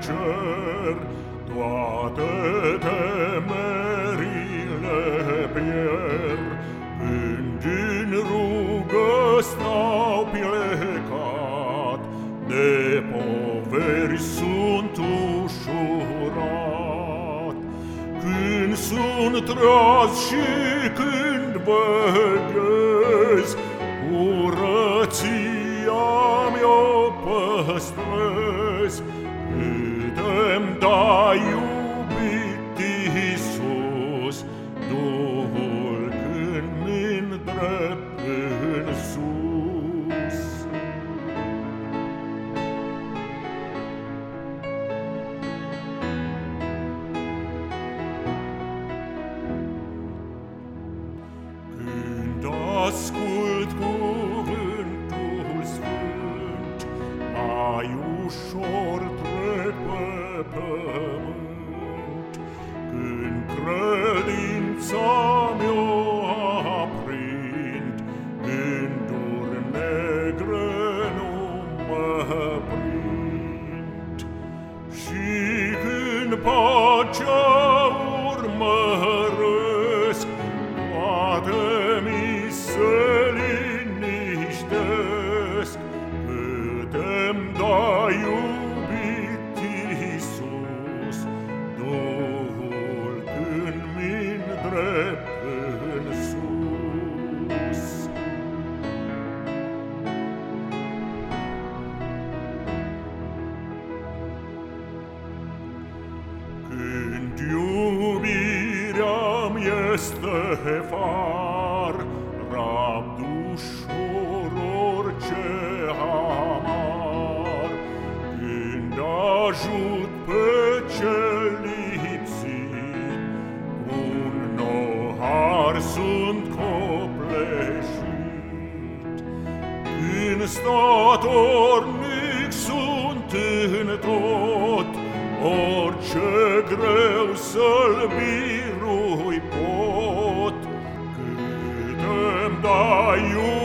cer, toate temerile pierd, când în rugă stau plecat, de poveri sunt ușurat. Când sunt treaz și când veghez, curăția mi-o păstrez, idem da iubit Iisus, Duhul când mi-ndrept în sus. Nu mă prind. Și când pacea urmăresc, toate mi se liniștesc, Cât-mi dai iubit Iisus, Duhul când mi În iubirea-mi este far, Rabd ușor orice amar. Când ajut pe cel lipsit, Un nohar sunt copleșit. Când statornic sunt în tot, Orice greu să-l birui pot, cât îmi dai